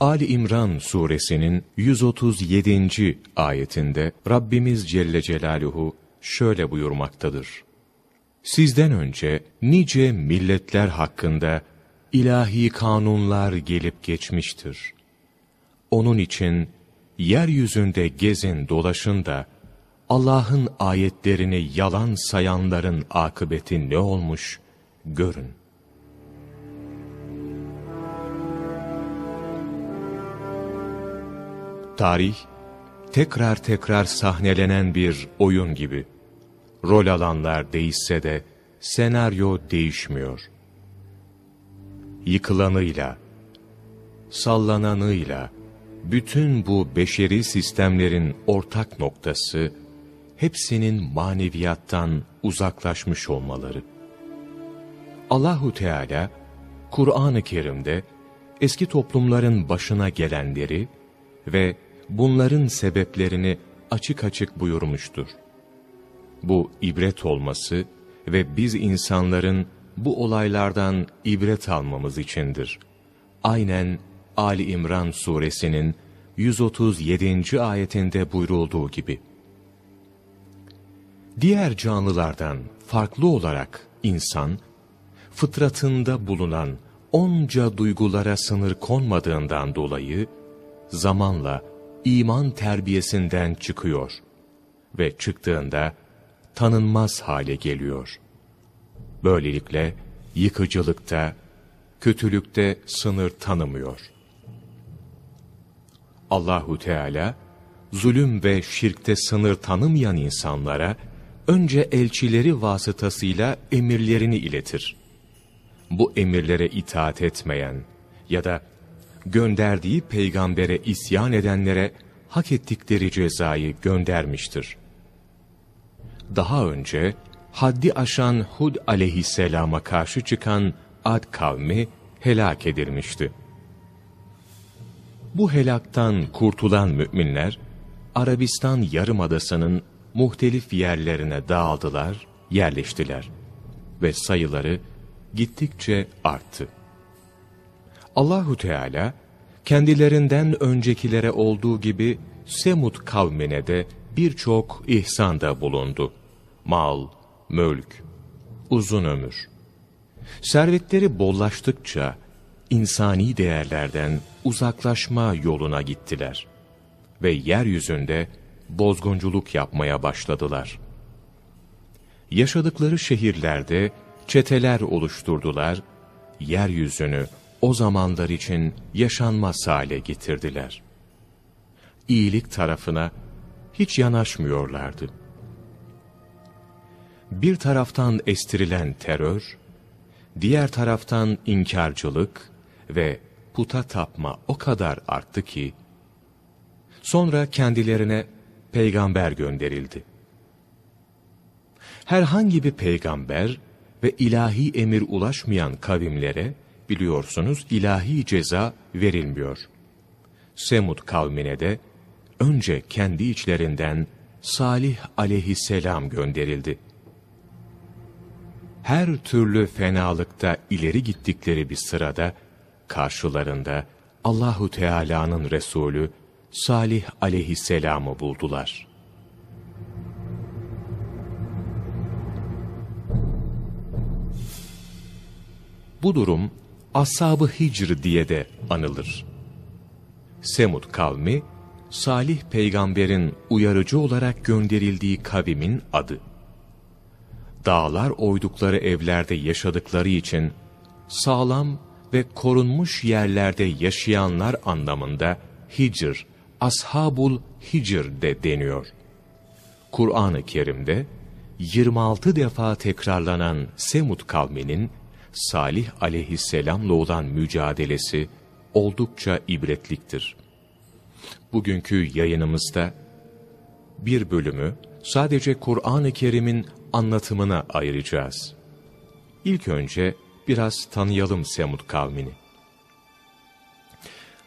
Ali İmran suresinin 137. ayetinde Rabbimiz Celle Celaluhu şöyle buyurmaktadır. Sizden önce nice milletler hakkında ilahi kanunlar gelip geçmiştir. Onun için yeryüzünde gezin dolaşın da Allah'ın ayetlerini yalan sayanların akıbeti ne olmuş görün. Tarih, tekrar tekrar sahnelenen bir oyun gibi. Rol alanlar değişse de senaryo değişmiyor. Yıkılanıyla, sallananıyla, bütün bu beşeri sistemlerin ortak noktası, hepsinin maneviyattan uzaklaşmış olmaları. Allahu Teala, Kur'an-ı Kerim'de eski toplumların başına gelenleri ve bunların sebeplerini açık açık buyurmuştur. Bu ibret olması ve biz insanların bu olaylardan ibret almamız içindir. Aynen Ali İmran suresinin 137. ayetinde buyurulduğu gibi. Diğer canlılardan farklı olarak insan, fıtratında bulunan onca duygulara sınır konmadığından dolayı, zamanla iman terbiyesinden çıkıyor ve çıktığında tanınmaz hale geliyor. Böylelikle yıkıcılıkta, kötülükte sınır tanımıyor. Allahu Teala zulüm ve şirkte sınır tanımayan insanlara önce elçileri vasıtasıyla emirlerini iletir. Bu emirlere itaat etmeyen ya da gönderdiği peygambere isyan edenlere hak ettikleri cezayı göndermiştir. Daha önce haddi aşan Hud aleyhisselama karşı çıkan Ad kavmi helak edilmişti. Bu helaktan kurtulan müminler, Arabistan Yarımadası'nın muhtelif yerlerine dağıldılar, yerleştiler ve sayıları gittikçe arttı. Allahu Teala kendilerinden öncekilere olduğu gibi Semud kavmine de birçok ihsanda bulundu. Mal, mülk, uzun ömür. Servetleri bollaştıkça insani değerlerden uzaklaşma yoluna gittiler ve yeryüzünde bozgunculuk yapmaya başladılar. Yaşadıkları şehirlerde çeteler oluşturdular, yeryüzünü o zamanlar için yaşanmaz hale getirdiler. İyilik tarafına hiç yanaşmıyorlardı. Bir taraftan estirilen terör, diğer taraftan inkarcılık ve puta tapma o kadar arttı ki, sonra kendilerine peygamber gönderildi. Herhangi bir peygamber ve ilahi emir ulaşmayan kavimlere, biliyorsunuz ilahi ceza verilmiyor. Semud kavmine de önce kendi içlerinden Salih aleyhisselam gönderildi. Her türlü fenalıkta ileri gittikleri bir sırada karşılarında Allahu Teala'nın Resulü Salih aleyhisselamı buldular. Bu durum Ashab-ı Hicr diye de anılır. Semud kavmi, Salih peygamberin uyarıcı olarak gönderildiği kavimin adı. Dağlar oydukları evlerde yaşadıkları için sağlam ve korunmuş yerlerde yaşayanlar anlamında Hicr, Ashabul Hicr de deniyor. Kur'an-ı Kerim'de 26 defa tekrarlanan Semud kavminin Salih aleyhisselamla olan mücadelesi oldukça ibretliktir. Bugünkü yayınımızda bir bölümü sadece Kur'an-ı Kerim'in anlatımına ayıracağız. İlk önce biraz tanıyalım Semud kavmini.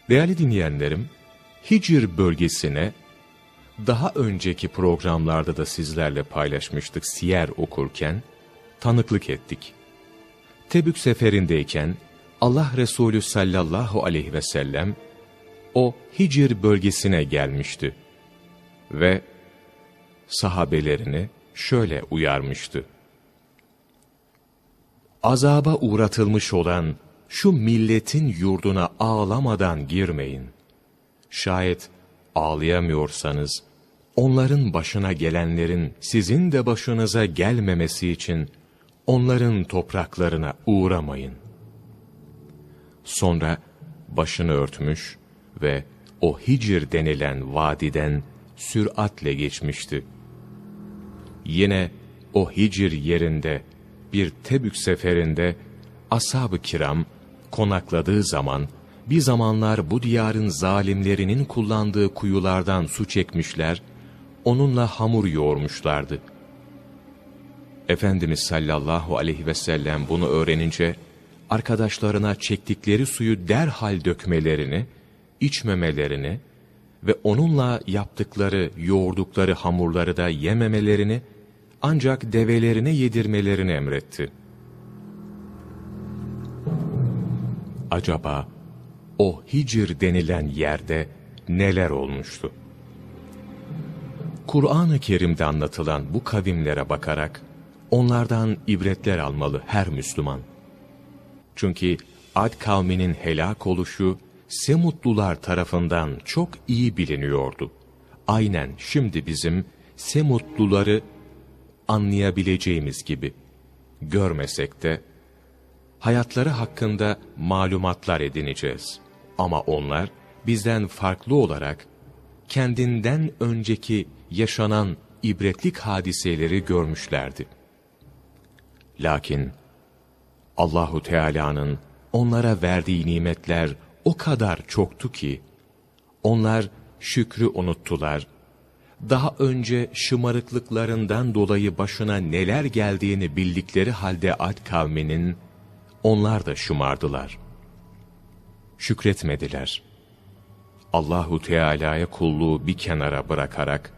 Değerli dinleyenlerim, Hicr bölgesine daha önceki programlarda da sizlerle paylaşmıştık siyer okurken, tanıklık ettik. Tebük seferindeyken Allah Resulü sallallahu aleyhi ve sellem o Hicr bölgesine gelmişti. Ve sahabelerini şöyle uyarmıştı. Azaba uğratılmış olan şu milletin yurduna ağlamadan girmeyin. Şayet ağlayamıyorsanız, onların başına gelenlerin sizin de başınıza gelmemesi için onların topraklarına uğramayın. Sonra başını örtmüş ve o Hicr denilen vadiden süratle geçmişti. Yine o Hicr yerinde bir Tebük seferinde ashab-ı kiram konakladığı zaman bir zamanlar bu diyarın zalimlerinin kullandığı kuyulardan su çekmişler, onunla hamur yoğurmuşlardı. Efendimiz sallallahu aleyhi ve sellem bunu öğrenince, arkadaşlarına çektikleri suyu derhal dökmelerini, içmemelerini ve onunla yaptıkları, yoğurdukları hamurları da yememelerini, ancak develerine yedirmelerini emretti. Acaba o Hicr denilen yerde neler olmuştu? Kur'an-ı Kerim'de anlatılan bu kavimlere bakarak onlardan ibretler almalı her Müslüman. Çünkü Ad kavminin helak oluşu Semutlular tarafından çok iyi biliniyordu. Aynen şimdi bizim Semutluları anlayabileceğimiz gibi. Görmesek de hayatları hakkında malumatlar edineceğiz. Ama onlar bizden farklı olarak kendinden önceki yaşanan ibretlik hadiseleri görmüşlerdi. Lakin Allahu Teala'nın onlara verdiği nimetler o kadar çoktu ki onlar şükrü unuttular. Daha önce şımarıklıklarından dolayı başına neler geldiğini bildikleri halde Ad kavminin onlar da şımardılar. Şükretmediler. Allahu Teala'ya kulluğu bir kenara bırakarak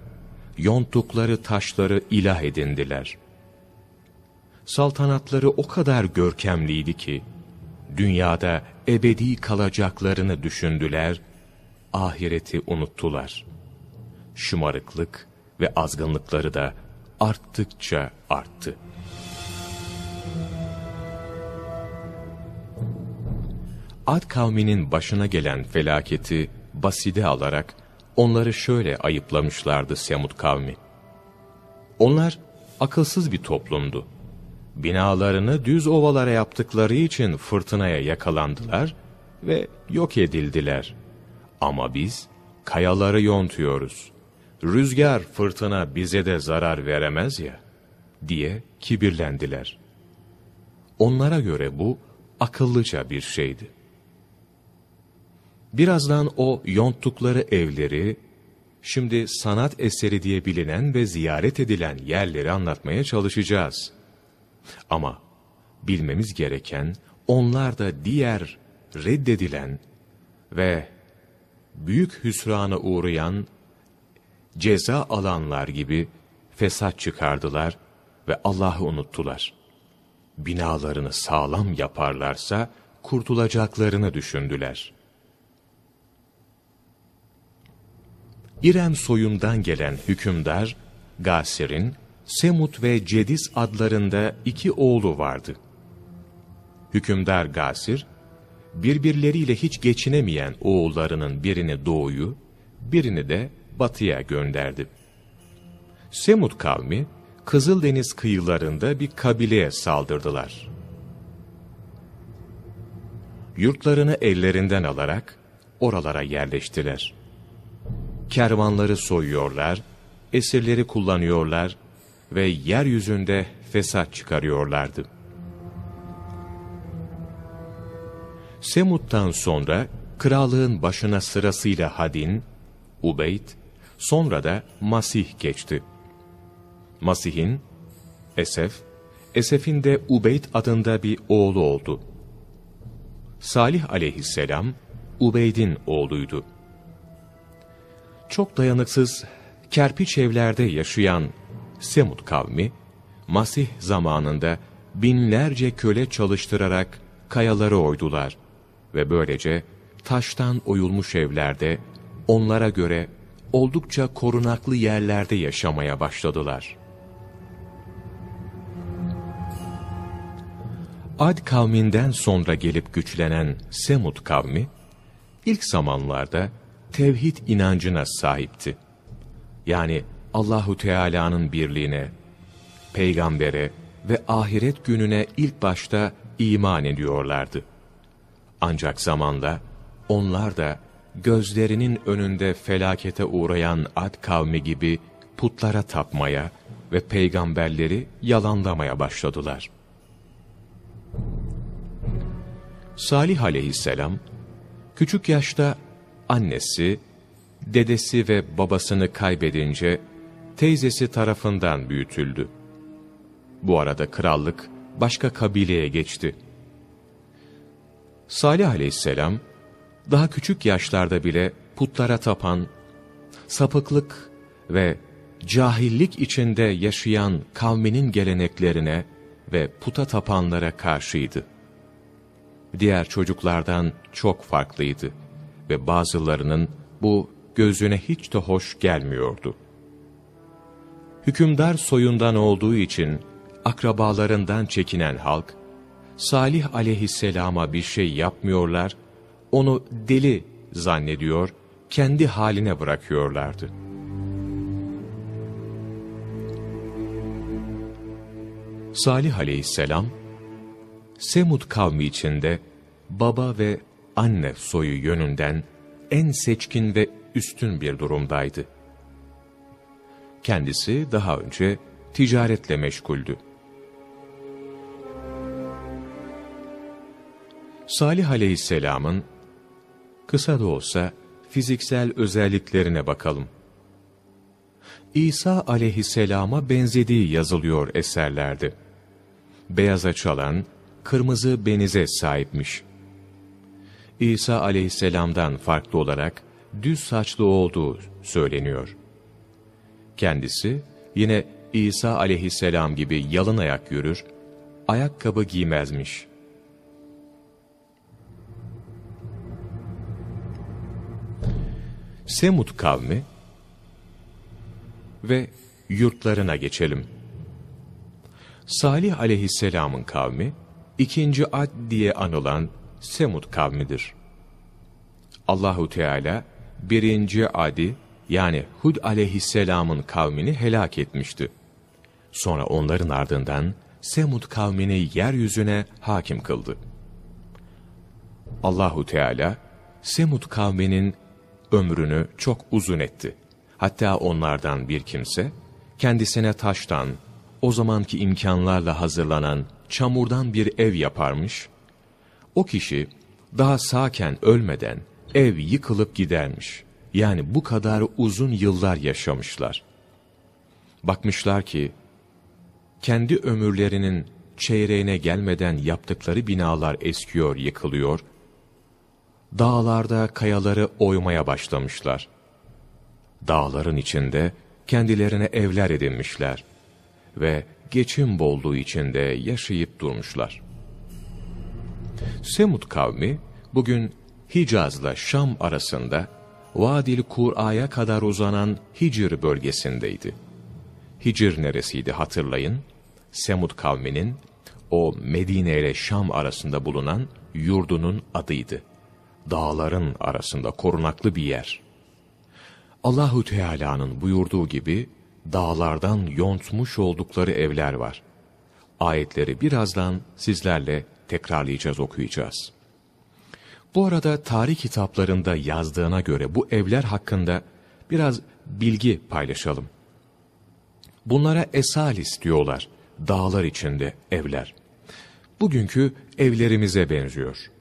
yonttukları taşları ilah edindiler. Saltanatları o kadar görkemliydi ki dünyada ebedi kalacaklarını düşündüler, ahireti unuttular. Şımarıklık ve azgınlıkları da arttıkça arttı. Ad kavminin başına gelen felaketi baside alarak onları şöyle ayıplamışlardı Semud kavmi. Onlar akılsız bir toplumdu. Binalarını düz ovalara yaptıkları için fırtınaya yakalandılar ve yok edildiler. Ama biz kayaları yontuyoruz. Rüzgar, fırtına bize de zarar veremez ya, diye kibirlendiler. Onlara göre bu akıllıca bir şeydi. Birazdan o yonttukları evleri, şimdi sanat eseri diye bilinen ve ziyaret edilen yerleri anlatmaya çalışacağız. Ama bilmemiz gereken onlar da diğer reddedilen ve büyük hüsrana uğrayan ceza alanlar gibi fesat çıkardılar ve Allah'ı unuttular. Binalarını sağlam yaparlarsa kurtulacaklarını düşündüler. İrem soyundan gelen hükümdar, Gasir'in Semut ve Cediz adlarında iki oğlu vardı. Hükümdar Gasir, birbirleriyle hiç geçinemeyen oğullarının birini doğuyu, birini de batıya gönderdi. Semut kavmi, Kızıldeniz kıyılarında bir kabileye saldırdılar. Yurtlarını ellerinden alarak oralara yerleştiler. Kervanları soyuyorlar, esirleri kullanıyorlar ve yeryüzünde fesat çıkarıyorlardı. Semut'tan sonra krallığın başına sırasıyla Hadin, Ubeyd, sonra da Masih geçti. Masih'in, Esef, Esef'in de Ubeyd adında bir oğlu oldu. Salih aleyhisselam, Ubeyd'in oğluydu. Çok dayanıksız, kerpiç evlerde yaşayan Semud kavmi, Masih zamanında binlerce köle çalıştırarak kayaları oydular ve böylece taştan oyulmuş evlerde, onlara göre oldukça korunaklı yerlerde yaşamaya başladılar. Ad kavminden sonra gelip güçlenen Semud kavmi, ilk zamanlarda tevhid inancına sahipti. Yani Allahu Teala'nın birliğine, peygambere ve ahiret gününe ilk başta iman ediyorlardı. Ancak zamanla onlar da gözlerinin önünde felakete uğrayan Ad kavmi gibi putlara tapmaya ve peygamberleri yalanlamaya başladılar. Salih aleyhisselam, küçük yaşta annesi, dedesi ve babasını kaybedince teyzesi tarafından büyütüldü. Bu arada krallık başka kabileye geçti. Salih aleyhisselam, daha küçük yaşlarda bile putlara tapan, sapıklık ve cahillik içinde yaşayan kavminin geleneklerine ve puta tapanlara karşıydı. Diğer çocuklardan çok farklıydı ve bazılarının bu gözüne hiç de hoş gelmiyordu. Hükümdar soyundan olduğu için akrabalarından çekinen halk, Salih aleyhisselama bir şey yapmıyorlar, onu deli zannediyor, kendi haline bırakıyorlardı. Salih aleyhisselam, Semud kavmi içinde baba ve anne soyu yönünden en seçkin ve üstün bir durumdaydı. Kendisi daha önce ticaretle meşguldü. Salih aleyhisselamın kısa da olsa fiziksel özelliklerine bakalım. İsa aleyhisselama benzediği yazılıyor eserlerde. Beyaza çalan, kırmızı benize sahipmiş. İsa aleyhisselamdan farklı olarak düz saçlı olduğu söyleniyor. Kendisi yine İsa aleyhisselam gibi yalın ayak yürür, ayakkabı giymezmiş. Semud kavmi ve yurtlarına geçelim. Salih aleyhisselamın kavmi, ikinci ad diye anılan Semud kavmidir. Allahu Teala birinci adi yani Hud aleyhisselamın kavmini helak etmişti. Sonra onların ardından Semud kavmini yeryüzüne hakim kıldı. Allahu Teala Semud kavminin ömrünü çok uzun etti. Hatta onlardan bir kimse kendisine taştan, o zamanki imkanlarla hazırlanan çamurdan bir ev yaparmış. O kişi daha sağken ölmeden ev yıkılıp gidermiş. Yani bu kadar uzun yıllar yaşamışlar. Bakmışlar ki, kendi ömürlerinin çeyreğine gelmeden yaptıkları binalar eskiyor, yıkılıyor. Dağlarda kayaları oymaya başlamışlar. Dağların içinde kendilerine evler edinmişler ve geçim bolluğu içinde yaşayıp durmuşlar. Semud kavmi bugün Hicaz'la Şam arasında Vadil Kur'a'ya kadar uzanan Hicr bölgesindeydi. Hicr neresiydi hatırlayın? Semud kavminin o Medine ile Şam arasında bulunan yurdunun adıydı. Dağların arasında korunaklı bir yer. Allahu Teala'nın buyurduğu gibi dağlardan yontmuş oldukları evler var. Ayetleri birazdan sizlerle tekrarlayacağız, okuyacağız. Bu arada tarih kitaplarında yazdığına göre bu evler hakkında biraz bilgi paylaşalım. Bunlara esalis diyorlar, dağlar içinde evler. Bugünkü evlerimize benziyor.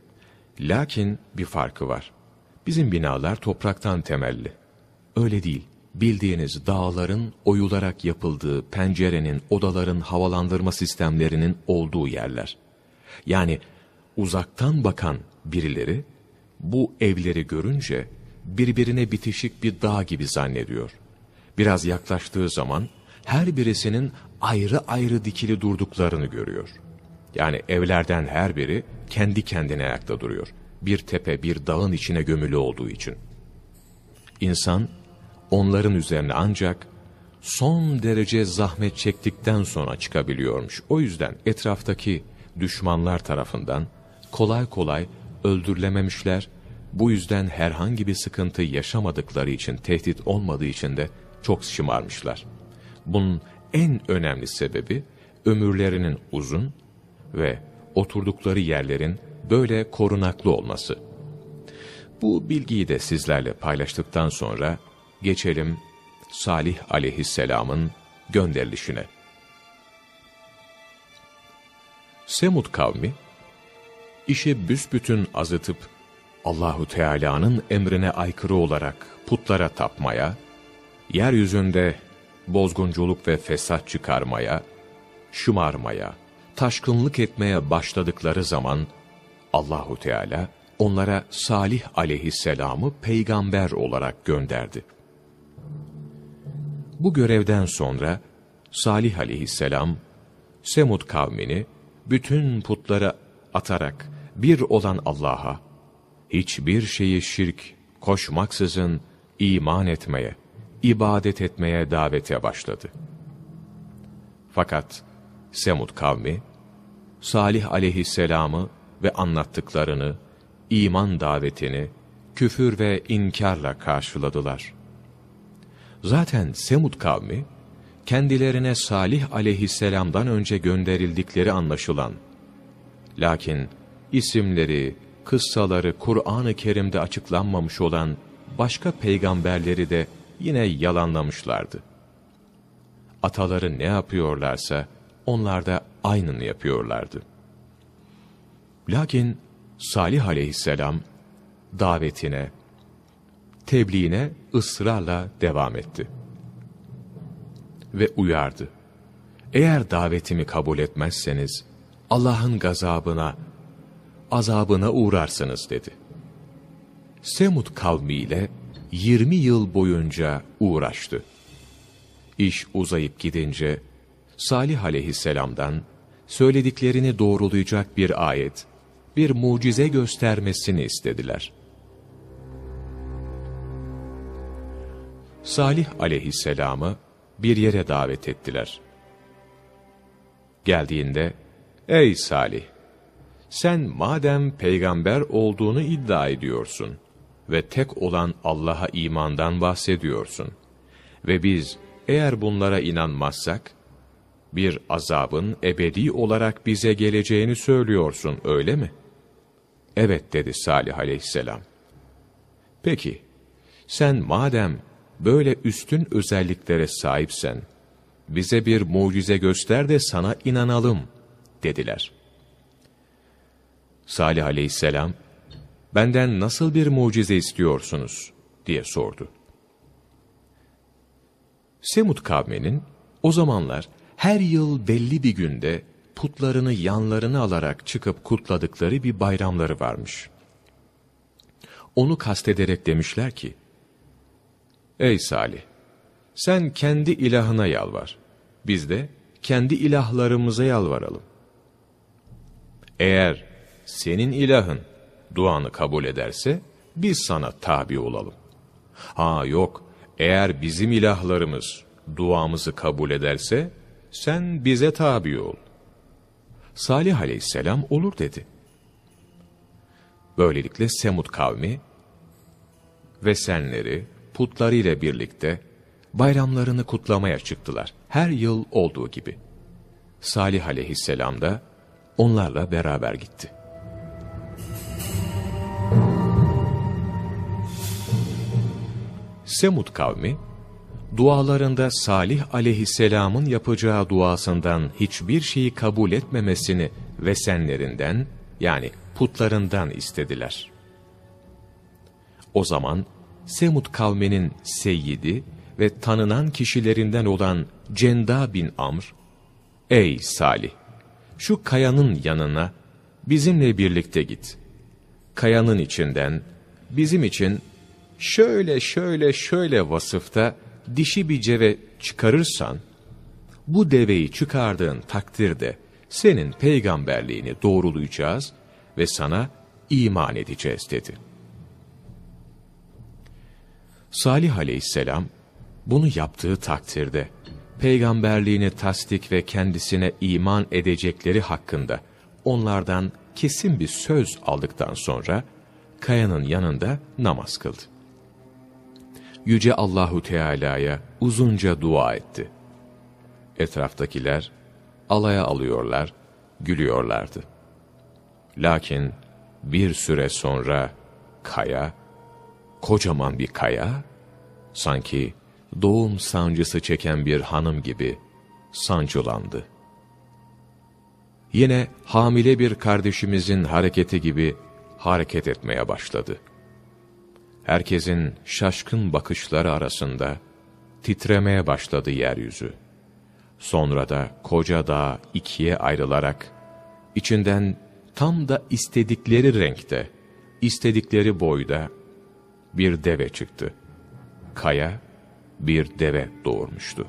Lakin bir farkı var. Bizim binalar topraktan temelli. Öyle değil. Bildiğiniz dağların oyularak yapıldığı pencerenin, odaların havalandırma sistemlerinin olduğu yerler. Yani uzaktan bakan birileri bu evleri görünce birbirine bitişik bir dağ gibi zannediyor. Biraz yaklaştığı zaman her birisinin ayrı ayrı dikili durduklarını görüyor. Yani evlerden her biri kendi kendine ayakta duruyor. bir tepe, bir dağın içine gömülü olduğu için. İnsan, onların üzerine ancak son derece zahmet çektikten sonra çıkabiliyormuş. O yüzden etraftaki düşmanlar tarafından kolay kolay öldürülememişler. Bu yüzden herhangi bir sıkıntı yaşamadıkları için, tehdit olmadığı için de çok şımarmışlar. Bunun en önemli sebebi ömürlerinin uzun ve oturdukları yerlerin böyle korunaklı olması. Bu bilgiyi de sizlerle paylaştıktan sonra geçelim Salih aleyhisselamın gönderilişine. Semud kavmi, işi büsbütün azıtıp Allahu Teala'nın emrine aykırı olarak putlara tapmaya, yeryüzünde bozgunculuk ve fesat çıkarmaya, şımarmaya, taşkınlık etmeye başladıkları zaman Allahu Teala onlara Salih aleyhisselamı peygamber olarak gönderdi. Bu görevden sonra Salih aleyhisselam Semud kavmini bütün putlara atarak bir olan Allah'a hiçbir şeyi şirk koşmaksızın iman etmeye, ibadet etmeye davete başladı. Fakat Semud kavmi Salih aleyhisselamı ve anlattıklarını, iman davetini küfür ve inkarla karşıladılar. Zaten Semud kavmi, kendilerine Salih aleyhisselamdan önce gönderildikleri anlaşılan, lakin isimleri, kıssaları Kur'an-ı Kerim'de açıklanmamış olan başka peygamberleri de yine yalanlamışlardı. Ataları ne yapıyorlarsa, onlar da aynını yapıyorlardı. Lakin Salih aleyhisselam davetine, tebliğine ısrarla devam etti. Ve uyardı. Eğer davetimi kabul etmezseniz Allah'ın gazabına, azabına uğrarsınız dedi. Semud kavmiyle 20 yıl boyunca uğraştı. İş uzayıp gidince Salih aleyhisselamdan söylediklerini doğrulayacak bir ayet, bir mucize göstermesini istediler. Salih aleyhisselamı bir yere davet ettiler. Geldiğinde, ''Ey Salih, sen madem peygamber olduğunu iddia ediyorsun ve tek olan Allah'a imandan bahsediyorsun ve biz eğer bunlara inanmazsak, bir azabın ebedi olarak bize geleceğini söylüyorsun öyle mi? Evet dedi Salih aleyhisselam. Peki, sen madem böyle üstün özelliklere sahipsen, bize bir mucize göster de sana inanalım dediler. Salih aleyhisselam, benden nasıl bir mucize istiyorsunuz diye sordu. Semud kavminin o zamanlar her yıl belli bir günde putlarını yanlarına alarak çıkıp kutladıkları bir bayramları varmış. Onu kastederek demişler ki, Ey Salih! Sen kendi ilahına yalvar. Biz de kendi ilahlarımıza yalvaralım. Eğer senin ilahın duanı kabul ederse, biz sana tabi olalım. Ha yok, eğer bizim ilahlarımız duamızı kabul ederse, sen bize tabi ol. Salih aleyhisselam olur dedi. Böylelikle Semud kavmi ve senleri putlarıyla birlikte bayramlarını kutlamaya çıktılar. Her yıl olduğu gibi. Salih aleyhisselam da onlarla beraber gitti. Semud kavmi, dualarında Salih aleyhisselamın yapacağı duasından hiçbir şeyi kabul etmemesini vesenlerinden yani putlarından istediler. O zaman Semud kavminin seyyidi ve tanınan kişilerinden olan Cenda bin Amr, Ey Salih! Şu kayanın yanına bizimle birlikte git. Kayanın içinden bizim için şöyle şöyle şöyle vasıfta dişi bir ceve çıkarırsan, bu deveyi çıkardığın takdirde senin peygamberliğini doğrulayacağız ve sana iman edeceğiz dedi. Salih aleyhisselam bunu yaptığı takdirde peygamberliğini tasdik ve kendisine iman edecekleri hakkında onlardan kesin bir söz aldıktan sonra kayanın yanında namaz kıldı. Yüce Allahu Teala'ya uzunca dua etti. Etraftakiler alaya alıyorlar, gülüyorlardı. Lakin bir süre sonra kaya, kocaman bir kaya, sanki doğum sancısı çeken bir hanım gibi sancılandı. Yine hamile bir kardeşimizin hareketi gibi hareket etmeye başladı. Herkesin şaşkın bakışları arasında titremeye başladı yeryüzü. Sonra da koca dağ ikiye ayrılarak, içinden tam da istedikleri renkte, istedikleri boyda bir deve çıktı. Kaya bir deve doğurmuştu.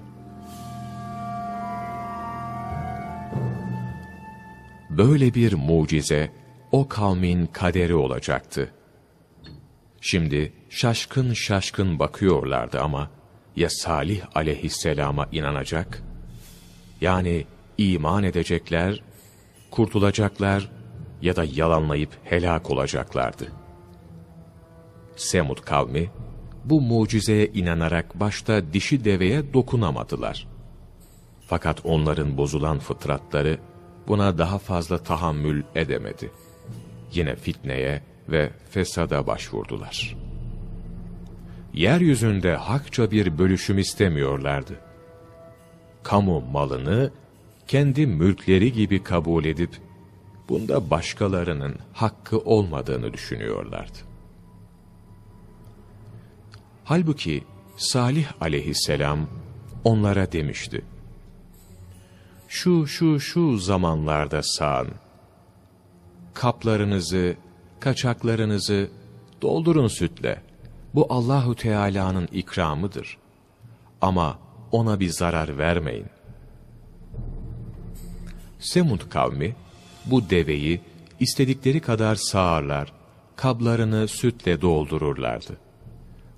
Böyle bir mucize o kavmin kaderi olacaktı. Şimdi şaşkın şaşkın bakıyorlardı ama ya Salih aleyhisselama inanacak, yani iman edecekler, kurtulacaklar ya da yalanlayıp helak olacaklardı. Semud kavmi, bu mucizeye inanarak başta dişi deveye dokunamadılar. Fakat onların bozulan fıtratları buna daha fazla tahammül edemedi. Yine fitneye ve fesada başvurdular. Yeryüzünde hakça bir bölüşüm istemiyorlardı. Kamu malını kendi mülkleri gibi kabul edip, bunda başkalarının hakkı olmadığını düşünüyorlardı. Halbuki Salih aleyhisselam onlara demişti. Şu şu şu zamanlarda sağın. Kaplarınızı, kaçaklarınızı doldurun sütle. Bu Allahu Teala'nın ikramıdır. Ama ona bir zarar vermeyin. Semud kavmi bu deveyi istedikleri kadar sağarlar, kablarını sütle doldururlardı.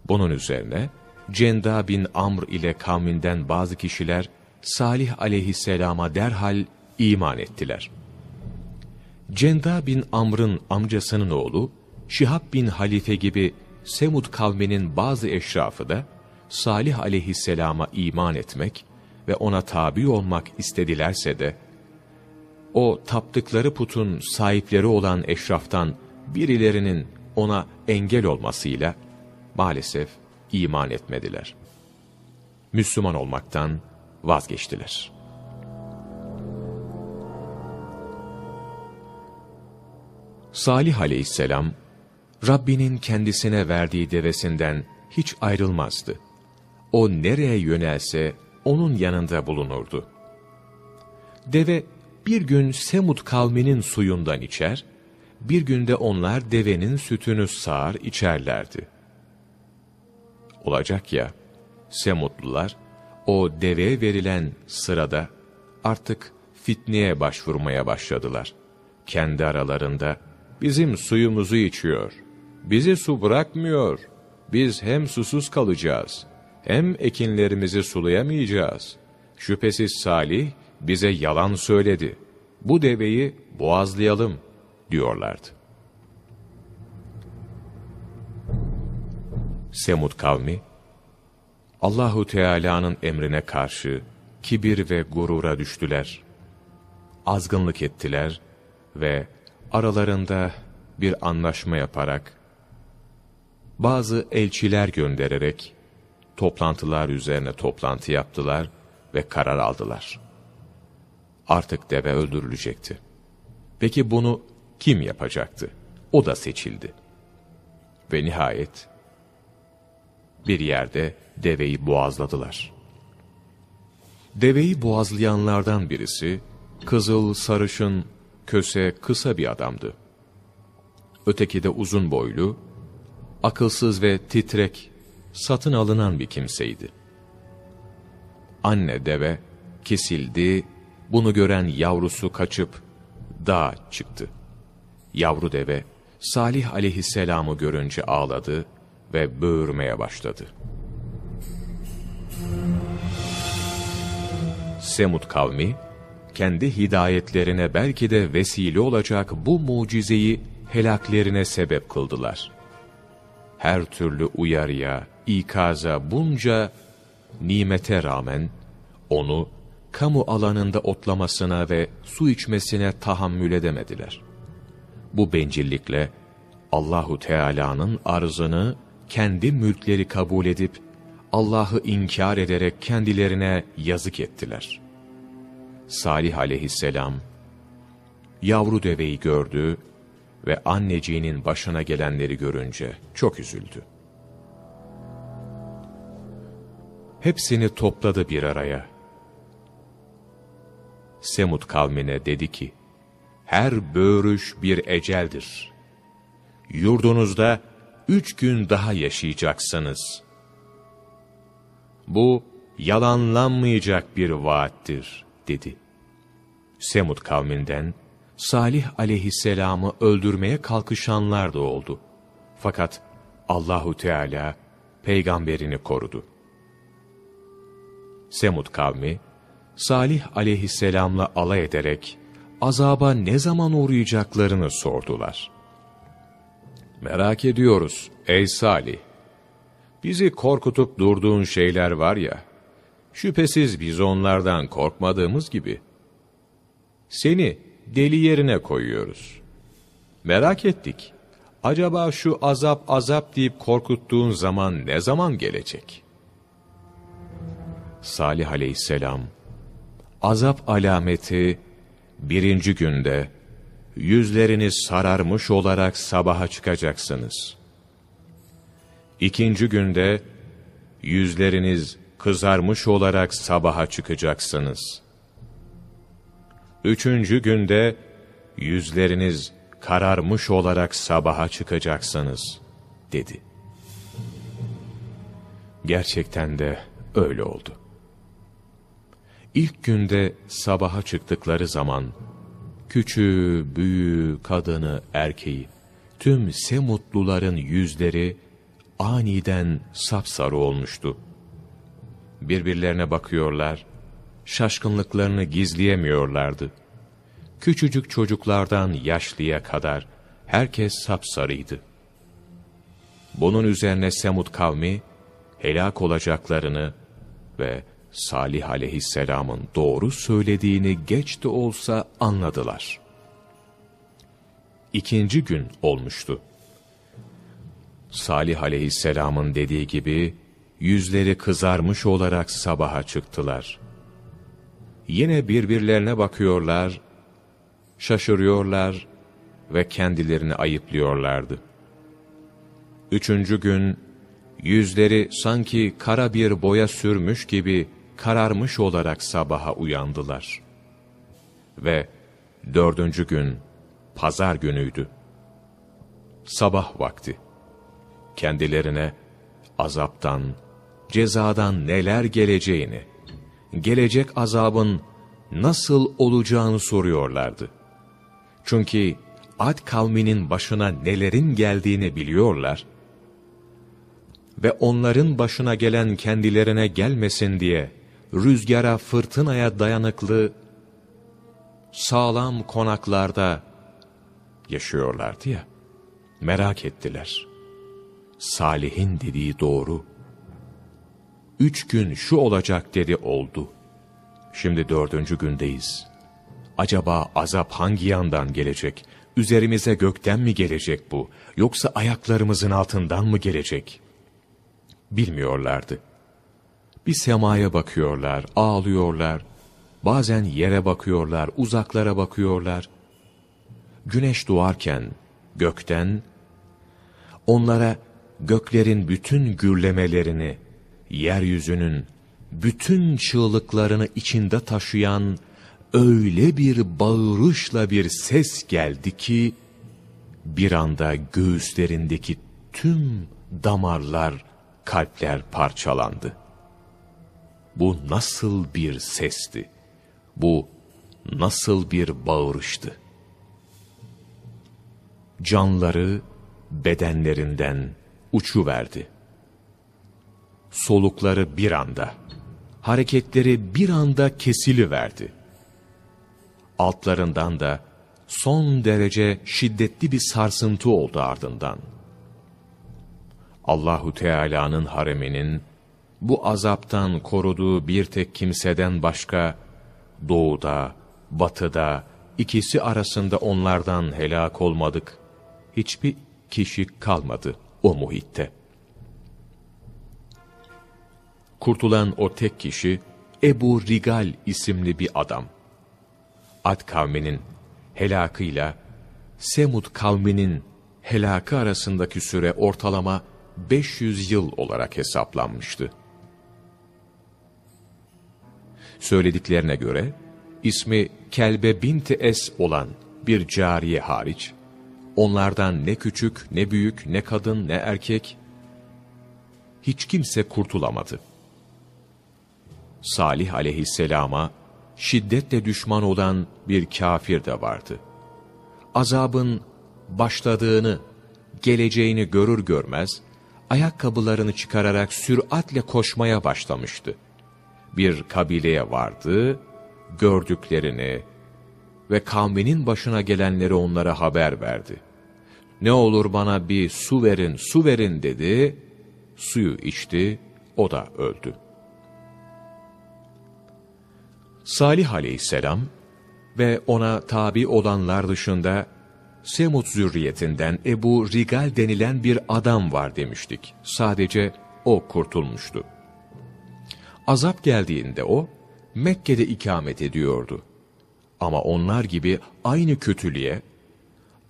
Bunun üzerine Cenda bin Amr ile kavminden bazı kişiler Salih aleyhisselama derhal iman ettiler. Cenda bin Amr'ın amcasının oğlu Şihab bin Halife gibi Semud kavminin bazı eşrafı da Salih aleyhisselama iman etmek ve ona tabi olmak istedilerse de o taptıkları putun sahipleri olan eşraftan birilerinin ona engel olmasıyla maalesef iman etmediler. Müslüman olmaktan vazgeçtiler. Salih aleyhisselam, Rabbinin kendisine verdiği devesinden hiç ayrılmazdı. O nereye yönelse onun yanında bulunurdu. Deve bir gün Semud kavminin suyundan içer, bir günde onlar devenin sütünü sağar içerlerdi. Olacak ya, Semudlular o deveye verilen sırada artık fitneye başvurmaya başladılar. Kendi aralarında bizim suyumuzu içiyor, bizi su bırakmıyor, biz hem susuz kalacağız, hem ekinlerimizi sulayamayacağız. Şüphesiz Salih bize yalan söyledi, bu deveyi boğazlayalım diyorlardı. Semud kavmi, Allahu Teala'nın emrine karşı kibir ve gurura düştüler. Azgınlık ettiler ve aralarında bir anlaşma yaparak, bazı elçiler göndererek, toplantılar üzerine toplantı yaptılar ve karar aldılar. Artık deve öldürülecekti. Peki bunu kim yapacaktı? O da seçildi. Ve nihayet bir yerde deveyi boğazladılar. Deveyi boğazlayanlardan birisi, kızıl, sarışın, köse, kısa bir adamdı. Öteki de uzun boylu, akılsız ve titrek, satın alınan bir kimseydi. Anne deve kesildi, bunu gören yavrusu kaçıp dağa çıktı. Yavru deve Salih aleyhisselamı görünce ağladı ve böğürmeye başladı. Semud kavmi, kendi hidayetlerine belki de vesile olacak bu mucizeyi helaklerine sebep kıldılar. Her türlü uyarıya, ikaza bunca nimete rağmen, onu kamu alanında otlamasına ve su içmesine tahammül edemediler. Bu bencillikle Allahu Teala'nın arzını kendi mülkleri kabul edip Allah'ı inkar ederek kendilerine yazık ettiler. Salih aleyhisselam yavru deveyi gördü ve anneciğinin başına gelenleri görünce çok üzüldü. Hepsini topladı bir araya. Semud kavmine dedi ki, her böğürüş bir eceldir. Yurdunuzda üç gün daha yaşayacaksınız. Bu yalanlanmayacak bir vaattir, dedi. Semud kavminden, Salih aleyhisselamı öldürmeye kalkışanlar da oldu. Fakat Allahu Teala peygamberini korudu. Semud kavmi, Salih aleyhisselamla alay ederek, azaba ne zaman uğrayacaklarını sordular. Merak ediyoruz ey Salih. Bizi korkutup durduğun şeyler var ya, şüphesiz biz onlardan korkmadığımız gibi, seni deli yerine koyuyoruz. Merak ettik, acaba şu azap azap deyip korkuttuğun zaman ne zaman gelecek? Salih aleyhisselam, azap alameti birinci günde yüzleriniz sararmış olarak sabaha çıkacaksınız. İkinci günde yüzleriniz kızarmış olarak sabaha çıkacaksınız. Üçüncü günde yüzleriniz kararmış olarak sabaha çıkacaksınız, dedi. Gerçekten de öyle oldu. İlk günde sabaha çıktıkları zaman, küçüğü, büyüğü, kadını, erkeği, tüm Semutluların yüzleri aniden sapsarı olmuştu. Birbirlerine bakıyorlar, şaşkınlıklarını gizleyemiyorlardı. Küçücük çocuklardan yaşlıya kadar herkes sapsarıydı. Bunun üzerine Semud kavmi helak olacaklarını ve Salih aleyhisselamın doğru söylediğini geç de olsa anladılar. İkinci gün olmuştu. Salih aleyhisselamın dediği gibi yüzleri kızarmış olarak sabaha çıktılar. Yine birbirlerine bakıyorlar, şaşırıyorlar ve kendilerini ayıplıyorlardı. Üçüncü gün yüzleri sanki kara bir boya sürmüş gibi kararmış olarak sabaha uyandılar. Ve dördüncü gün, pazar günüydü. Sabah vakti. Kendilerine azaptan, cezadan neler geleceğini, gelecek azabın nasıl olacağını soruyorlardı. Çünkü Ad kavminin başına nelerin geldiğini biliyorlar ve onların başına gelen kendilerine gelmesin diye rüzgara, fırtınaya dayanıklı, sağlam konaklarda yaşıyorlardı ya, merak ettiler. Salih'in dediği doğru. Üç gün şu olacak dedi oldu. Şimdi dördüncü gündeyiz. Acaba azap hangi yandan gelecek? Üzerimize gökten mi gelecek bu? Yoksa ayaklarımızın altından mı gelecek? Bilmiyorlardı. Bir semaya bakıyorlar, ağlıyorlar. Bazen yere bakıyorlar, uzaklara bakıyorlar. Güneş doğarken gökten onlara göklerin bütün gürlemelerini, yeryüzünün bütün çığlıklarını içinde taşıyan öyle bir bağırışla bir ses geldi ki bir anda göğüslerindeki tüm damarlar, kalpler parçalandı. Bu nasıl bir sesti? Bu nasıl bir bağırıştı? canları bedenlerinden uçuverdi. Solukları bir anda, hareketleri bir anda kesiliverdi. Altlarından da son derece şiddetli bir sarsıntı oldu ardından. Allahu Teala'nın hareminin bu azaptan koruduğu bir tek kimseden başka doğuda, batıda, ikisi arasında onlardan helak olmadık. Hiçbir kişi kalmadı o muhitte. Kurtulan o tek kişi Ebu Rigal isimli bir adam. Ad kavminin helakıyla Semud kavminin helakı arasındaki süre ortalama 500 yıl olarak hesaplanmıştı. Söylediklerine göre, ismi Kelbe binti Es olan bir cariye hariç, onlardan ne küçük, ne büyük, ne kadın, ne erkek, hiç kimse kurtulamadı. Salih aleyhisselama şiddetle düşman olan bir kafir de vardı. Azabın başladığını, geleceğini görür görmez, ayakkabılarını çıkararak süratle koşmaya başlamıştı. Bir kabileye vardı, gördüklerini ve kavminin başına gelenleri onlara haber verdi. Ne olur bana bir su verin, su verin dedi, suyu içti, o da öldü. Salih aleyhisselam ve ona tabi olanlar dışında Semud zürriyetinden Ebu Rigal denilen bir adam var demiştik. Sadece o kurtulmuştu. Azap geldiğinde o, Mekke'de ikamet ediyordu. Ama onlar gibi aynı kötülüğe,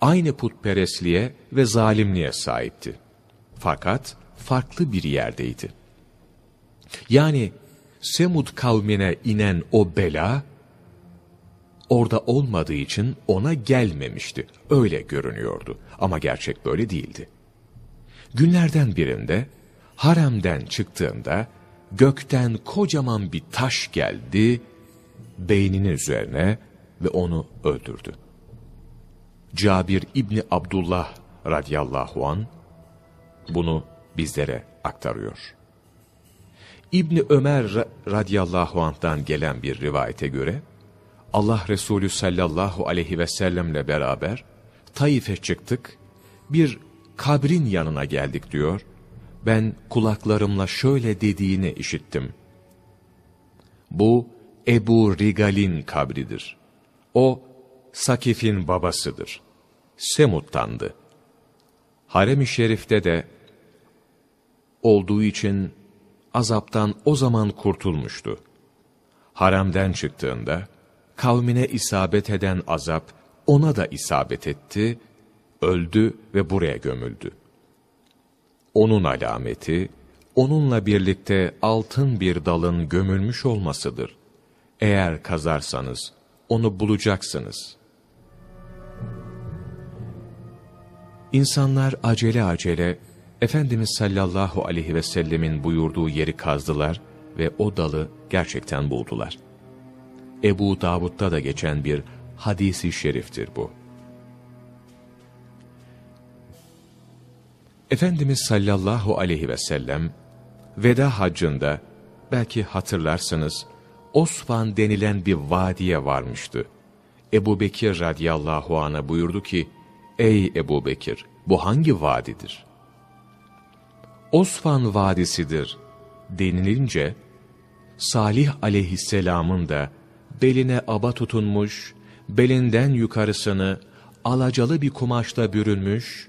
aynı putperestliğe ve zalimliğe sahipti. Fakat farklı bir yerdeydi. Yani Semud kavmine inen o bela, orada olmadığı için ona gelmemişti. Öyle görünüyordu ama gerçek böyle değildi. Günlerden birinde haremden çıktığında gökten kocaman bir taş geldi beyninin üzerine ve onu öldürdü. Cabir İbni Abdullah radıyallahu an bunu bizlere aktarıyor. İbni Ömer radıyallahu anh'tan gelen bir rivayete göre Allah Resulü sallallahu aleyhi ve sellemle beraber Taif'e çıktık. Bir kabrin yanına geldik diyor. Ben kulaklarımla şöyle dediğini işittim. Bu Ebu Rigal'in kabridir. O Sakif'in babasıdır. Semut'tandı. Harem-i Şerif'te de olduğu için azaptan o zaman kurtulmuştu. Haremden çıktığında kavmine isabet eden azap ona da isabet etti, öldü ve buraya gömüldü. Onun alameti, onunla birlikte altın bir dalın gömülmüş olmasıdır. Eğer kazarsanız, onu bulacaksınız. İnsanlar acele acele, Efendimiz sallallahu aleyhi ve sellemin buyurduğu yeri kazdılar ve o dalı gerçekten buldular. Ebu Davud'da da geçen bir hadisi şeriftir bu. Efendimiz sallallahu aleyhi ve sellem veda haccında belki hatırlarsınız Osfan denilen bir vadiye varmıştı. Ebu Bekir radiyallahu anh'a buyurdu ki Ey Ebu Bekir bu hangi vadidir? Osfan vadisidir denilince Salih aleyhisselamın da beline aba tutunmuş, belinden yukarısını alacalı bir kumaşla bürünmüş,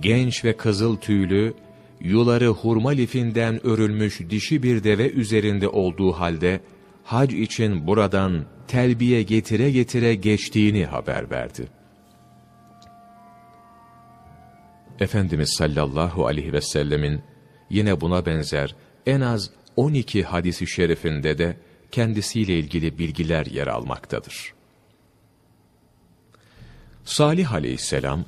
genç ve kızıl tüylü, yuları hurma lifinden örülmüş dişi bir deve üzerinde olduğu halde, hac için buradan telbiye getire getire geçtiğini haber verdi. Efendimiz sallallahu aleyhi ve sellemin yine buna benzer en az 12 hadisi şerifinde de kendisiyle ilgili bilgiler yer almaktadır. Salih aleyhisselam,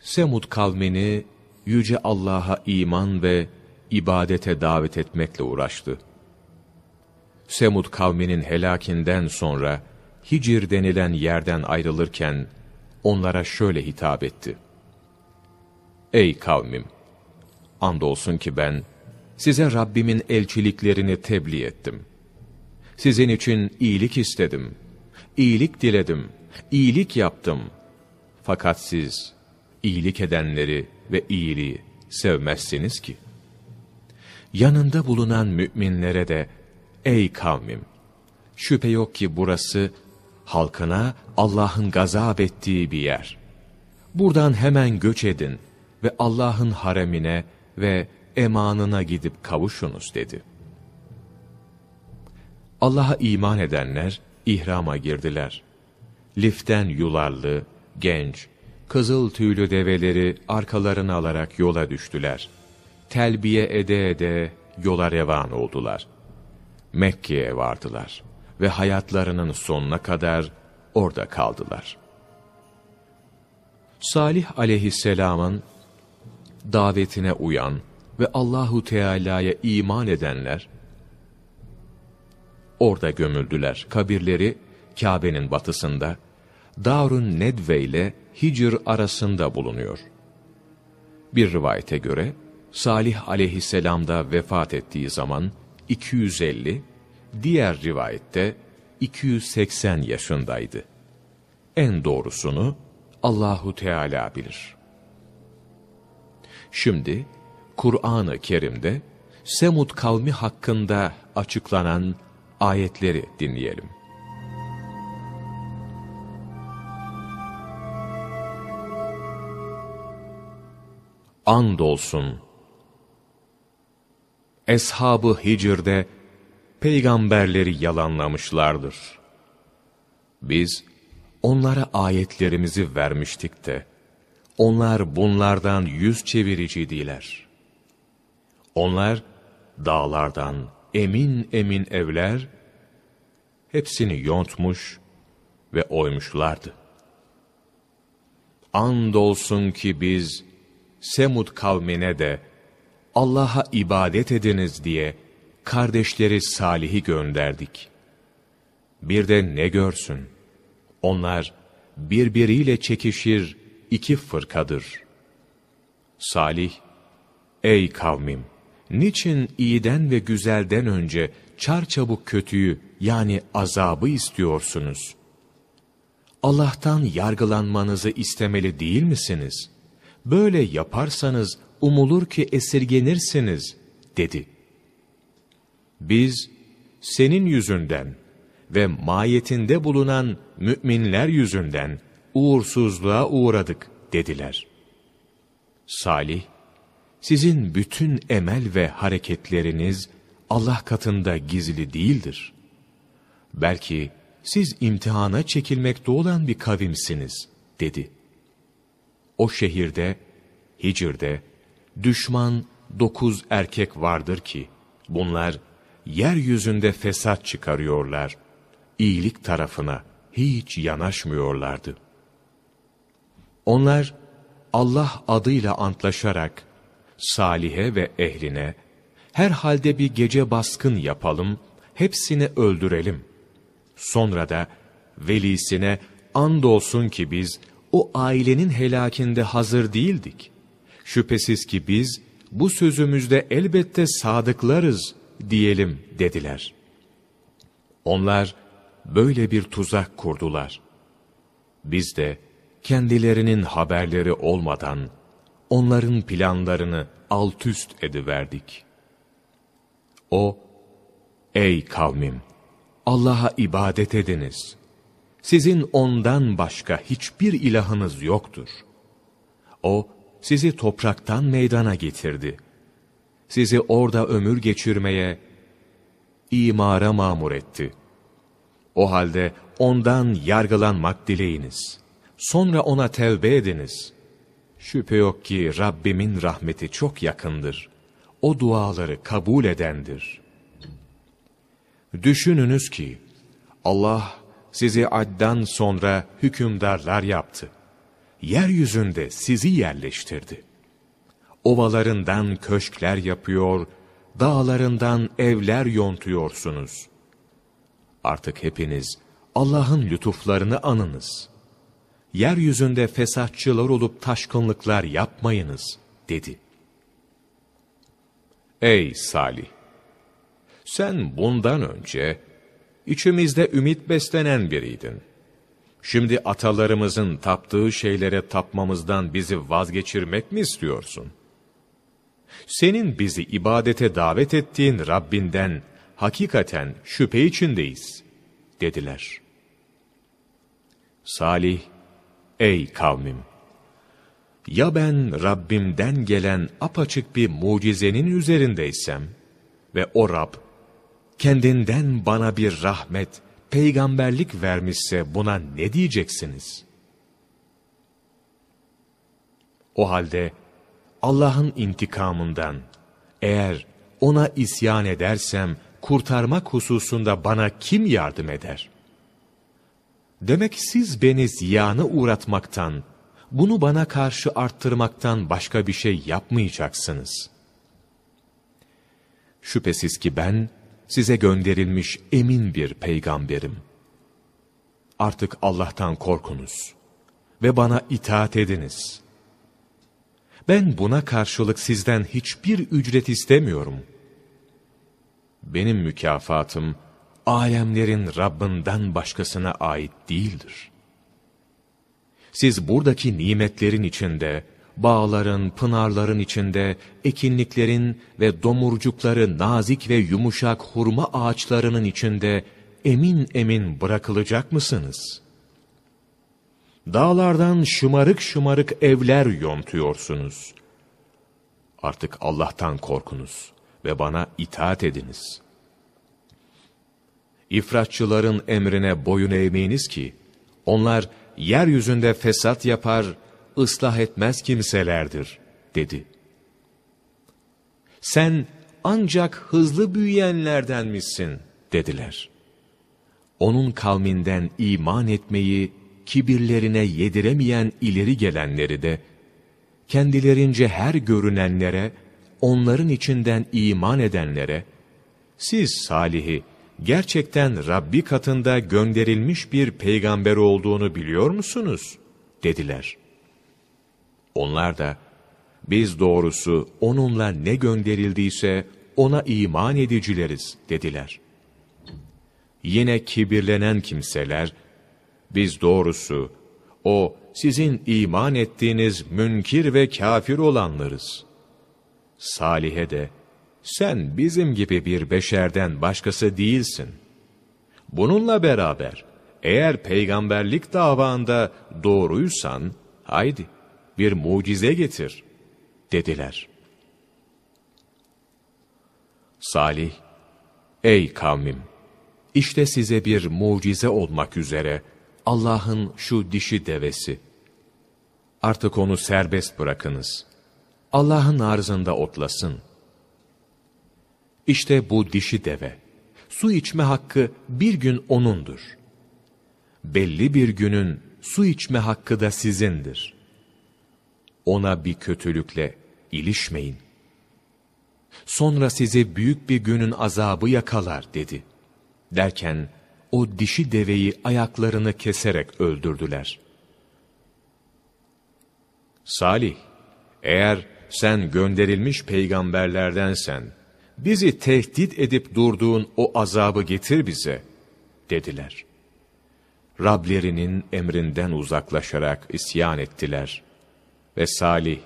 Semud kavmini Yüce Allah'a iman ve ibadete davet etmekle uğraştı. Semud kavminin helakinden sonra Hicr denilen yerden ayrılırken onlara şöyle hitap etti. Ey kavmim! Andolsun ki ben size Rabbimin elçiliklerini tebliğ ettim. Sizin için iyilik istedim. iyilik diledim. iyilik yaptım. Fakat siz iyilik edenleri ve iyiliği sevmezsiniz ki. Yanında bulunan müminlere de, ey kavmim, şüphe yok ki burası, halkına Allah'ın gazap ettiği bir yer. Buradan hemen göç edin ve Allah'ın haremine ve emanına gidip kavuşunuz dedi. Allah'a iman edenler ihrama girdiler. Liften yularlı, genç, kızıl tüylü develeri arkalarına alarak yola düştüler. Telbiye ede ede yola revan oldular. Mekke'ye vardılar ve hayatlarının sonuna kadar orada kaldılar. Salih aleyhisselamın davetine uyan ve Allahu Teala'ya iman edenler orada gömüldüler. Kabirleri Kabe'nin batısında Darun Nedve ile Hicr arasında bulunuyor. Bir rivayete göre Salih aleyhisselam da vefat ettiği zaman 250, diğer rivayette 280 yaşındaydı. En doğrusunu Allahu Teala bilir. Şimdi Kur'an-ı Kerim'de Semud kavmi hakkında açıklanan ayetleri dinleyelim. Andolsun Eshabı Hicr'de peygamberleri yalanlamışlardır. Biz onlara ayetlerimizi vermiştik de onlar bunlardan yüz çeviriciydiler. Onlar dağlardan emin emin evler, hepsini yontmuş ve oymuşlardı. Andolsun ki biz Semud kavmine de Allah'a ibadet ediniz diye kardeşleri Salih'i gönderdik. Bir de ne görsün? Onlar birbiriyle çekişir iki fırkadır. Salih, ey kavmim! Niçin iyiden ve güzelden önce çarçabuk kötüyü yani azabı istiyorsunuz? Allah'tan yargılanmanızı istemeli değil misiniz? Böyle yaparsanız umulur ki esirgenirsiniz, dedi. Biz, senin yüzünden ve mayetinde bulunan müminler yüzünden uğursuzluğa uğradık, dediler. Salih, sizin bütün emel ve hareketleriniz Allah katında gizli değildir. Belki siz imtihana çekilmekte olan bir kavimsiniz, dedi. O şehirde, Hicr'de, düşman dokuz erkek vardır ki, bunlar yeryüzünde fesat çıkarıyorlar, iyilik tarafına hiç yanaşmıyorlardı. Onlar, Allah adıyla antlaşarak, Salih'e ve ehline, herhalde bir gece baskın yapalım, hepsini öldürelim. Sonra da velisine andolsun ki biz o ailenin helakinde hazır değildik. Şüphesiz ki biz bu sözümüzde elbette sadıklarız diyelim dediler. Onlar böyle bir tuzak kurdular. Biz de kendilerinin haberleri olmadan onların planlarını altüst ediverdik. O, ey kavmim, Allah'a ibadet ediniz. Sizin ondan başka hiçbir ilahınız yoktur. O, sizi topraktan meydana getirdi. Sizi orada ömür geçirmeye, imara mamur etti. O halde ondan yargılanmak dileyiniz. Sonra ona tevbe ediniz. Şüphe yok ki Rabbimin rahmeti çok yakındır. O duaları kabul edendir. Düşününüz ki Allah sizi addan sonra hükümdarlar yaptı. Yeryüzünde sizi yerleştirdi. Ovalarından köşkler yapıyor, dağlarından evler yontuyorsunuz. Artık hepiniz Allah'ın lütuflarını anınız. Yeryüzünde fesatçılar olup taşkınlıklar yapmayınız. dedi. Ey Salih! Sen bundan önce içimizde ümit beslenen biriydin. Şimdi atalarımızın taptığı şeylere tapmamızdan bizi vazgeçirmek mi istiyorsun? Senin bizi ibadete davet ettiğin Rabbinden hakikaten şüphe içindeyiz, dediler. Salih, ey kavmim! Ya ben Rabbimden gelen apaçık bir mucizenin üzerindeysem ve o Rab, kendinden bana bir rahmet, peygamberlik vermişse buna ne diyeceksiniz? O halde Allah'ın intikamından eğer ona isyan edersem kurtarmak hususunda bana kim yardım eder? Demek siz beni ziyana uğratmaktan, bunu bana karşı arttırmaktan başka bir şey yapmayacaksınız. Şüphesiz ki ben, size gönderilmiş emin bir peygamberim. Artık Allah'tan korkunuz ve bana itaat ediniz. Ben buna karşılık sizden hiçbir ücret istemiyorum. Benim mükafatım, alemlerin Rabbinden başkasına ait değildir. Siz buradaki nimetlerin içinde, bağların, pınarların içinde, ekinliklerin ve domurcukları nazik ve yumuşak hurma ağaçlarının içinde emin emin bırakılacak mısınız? Dağlardan şımarık şımarık evler yontuyorsunuz. Artık Allah'tan korkunuz ve bana itaat ediniz. İfratçıların emrine boyun eğmeyiniz ki, onlar yeryüzünde fesat yapar ıslah etmez kimselerdir, dedi. Sen ancak hızlı büyüyenlerden misin, dediler. Onun kavminden iman etmeyi kibirlerine yediremeyen ileri gelenleri de, kendilerince her görünenlere, onların içinden iman edenlere, siz Salih'i gerçekten Rabbi katında gönderilmiş bir peygamber olduğunu biliyor musunuz? dediler. Onlar da biz doğrusu onunla ne gönderildiyse ona iman edicileriz dediler. Yine kibirlenen kimseler biz doğrusu o sizin iman ettiğiniz münkir ve kafir olanlarız. Salih'e de sen bizim gibi bir beşerden başkası değilsin. Bununla beraber eğer peygamberlik davanda doğruysan haydi bir mucize getir, dediler. Salih, ey kavmim, işte size bir mucize olmak üzere Allah'ın şu dişi devesi. Artık onu serbest bırakınız. Allah'ın arzında otlasın. İşte bu dişi deve. Su içme hakkı bir gün O'nundur. Belli bir günün su içme hakkı da sizindir ona bir kötülükle ilişmeyin. Sonra size büyük bir günün azabı yakalar dedi. Derken o dişi deveyi ayaklarını keserek öldürdüler. Salih, eğer sen gönderilmiş peygamberlerdensen, bizi tehdit edip durduğun o azabı getir bize, dediler. Rablerinin emrinden uzaklaşarak isyan ettiler. Ve Salih,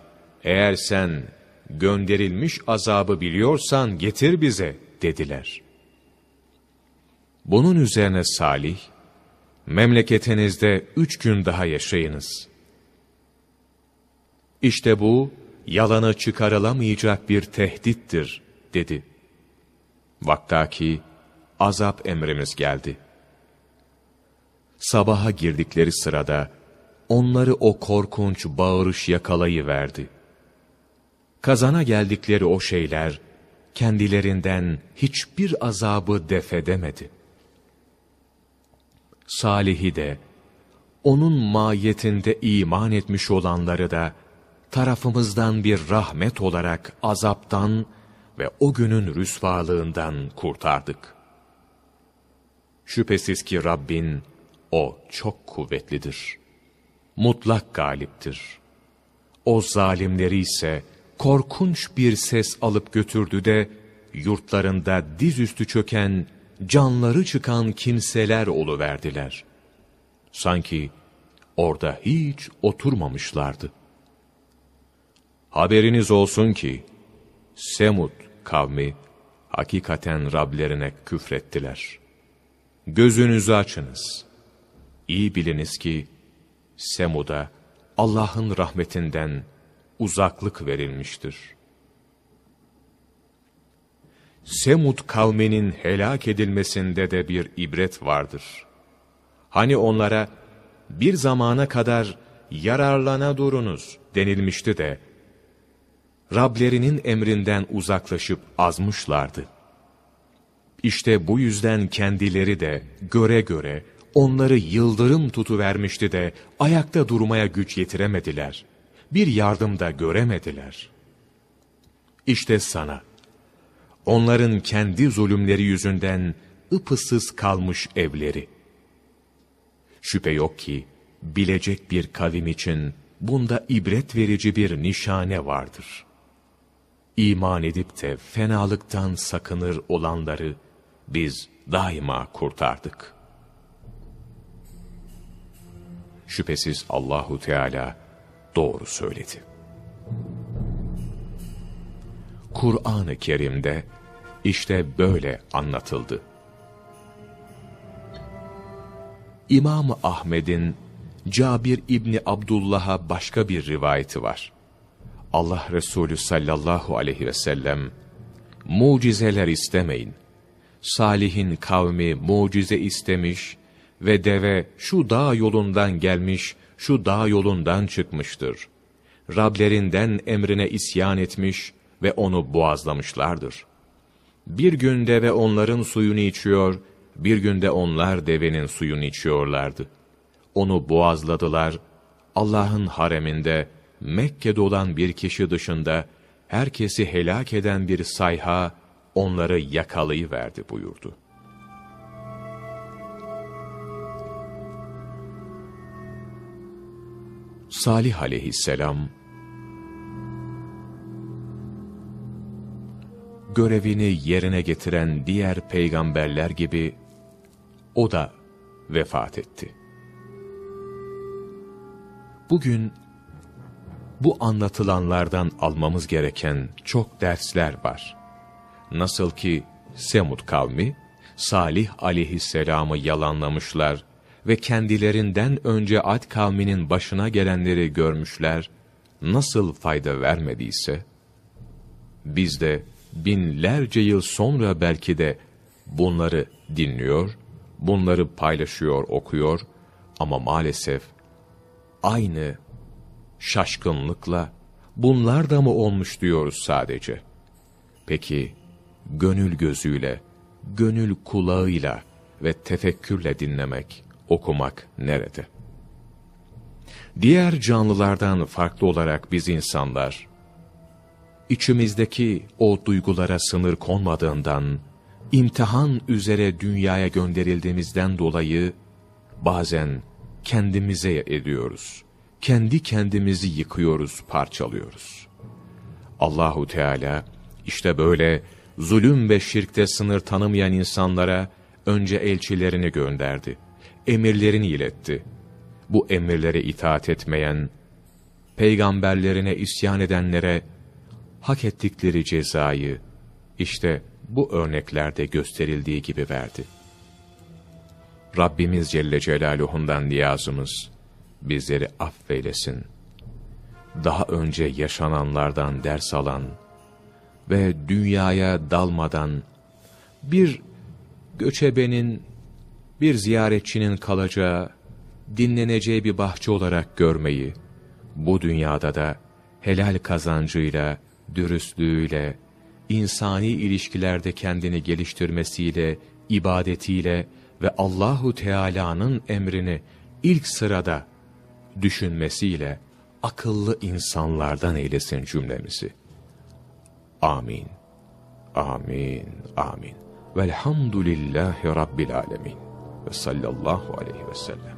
eğer sen gönderilmiş azabı biliyorsan getir bize dediler. Bunun üzerine Salih, memleketinizde üç gün daha yaşayınız. İşte bu, yalanı çıkarılamayacak bir tehdittir, dedi. Vaktaki azap emrimiz geldi. Sabaha girdikleri sırada, onları o korkunç bağırış yakalayıverdi. Kazana geldikleri o şeyler, kendilerinden hiçbir azabı defedemedi. Salih'i de, onun mahiyetinde iman etmiş olanları da, tarafımızdan bir rahmet olarak azaptan ve o günün rüsvalığından kurtardık. Şüphesiz ki Rabbin, O çok kuvvetlidir.'' mutlak galiptir. O zalimleri ise korkunç bir ses alıp götürdü de, yurtlarında dizüstü çöken, canları çıkan kimseler oluverdiler. Sanki orada hiç oturmamışlardı. Haberiniz olsun ki, Semud kavmi hakikaten Rablerine küfrettiler. Gözünüzü açınız. İyi biliniz ki, Semud'a Allah'ın rahmetinden uzaklık verilmiştir. Semud kavminin helak edilmesinde de bir ibret vardır. Hani onlara bir zamana kadar yararlana durunuz denilmişti de, Rablerinin emrinden uzaklaşıp azmışlardı. İşte bu yüzden kendileri de göre göre onları yıldırım tutuvermişti de ayakta durmaya güç yetiremediler. Bir yardım da göremediler. İşte sana, onların kendi zulümleri yüzünden ıpısız kalmış evleri. Şüphe yok ki, bilecek bir kavim için bunda ibret verici bir nişane vardır. İman edip de fenalıktan sakınır olanları biz daima kurtardık. Şüphesiz Allahu Teala doğru söyledi. Kur'an-ı Kerim'de işte böyle anlatıldı. İmam Ahmed'in Cabir İbni Abdullah'a başka bir rivayeti var. Allah Resulü sallallahu aleyhi ve sellem, mucizeler istemeyin. Salih'in kavmi mucize istemiş ve deve şu dağ yolundan gelmiş, şu dağ yolundan çıkmıştır. Rablerinden emrine isyan etmiş ve onu boğazlamışlardır. Bir gün deve onların suyunu içiyor, bir günde onlar devenin suyunu içiyorlardı. Onu boğazladılar, Allah'ın hareminde, Mekke'de olan bir kişi dışında, herkesi helak eden bir sayha, onları yakalayıverdi buyurdu. Salih aleyhisselam, görevini yerine getiren diğer peygamberler gibi, o da vefat etti. Bugün, bu anlatılanlardan almamız gereken çok dersler var. Nasıl ki Semud kavmi, Salih aleyhisselamı yalanlamışlar ve kendilerinden önce Ad kavminin başına gelenleri görmüşler, nasıl fayda vermediyse, biz de binlerce yıl sonra belki de bunları dinliyor, bunları paylaşıyor, okuyor ama maalesef aynı şaşkınlıkla bunlar da mı olmuş diyoruz sadece. Peki gönül gözüyle, gönül kulağıyla ve tefekkürle dinlemek, okumak nerede? Diğer canlılardan farklı olarak biz insanlar, içimizdeki o duygulara sınır konmadığından, imtihan üzere dünyaya gönderildiğimizden dolayı, bazen kendimize ediyoruz. Kendi kendimizi yıkıyoruz, parçalıyoruz. Allahu Teala işte böyle zulüm ve şirkte sınır tanımayan insanlara önce elçilerini gönderdi emirlerini iletti. Bu emirlere itaat etmeyen, peygamberlerine isyan edenlere hak ettikleri cezayı işte bu örneklerde gösterildiği gibi verdi. Rabbimiz Celle Celaluhu'ndan niyazımız bizleri affeylesin. Daha önce yaşananlardan ders alan ve dünyaya dalmadan bir göçebenin bir ziyaretçinin kalacağı, dinleneceği bir bahçe olarak görmeyi, bu dünyada da helal kazancıyla, dürüstlüğüyle, insani ilişkilerde kendini geliştirmesiyle, ibadetiyle ve Allahu Teala'nın emrini ilk sırada düşünmesiyle akıllı insanlardan eylesin cümlemizi. Amin. Amin. Amin. Velhamdülillahi Rabbil Alemin ve sallallahu aleyhi ve sellem.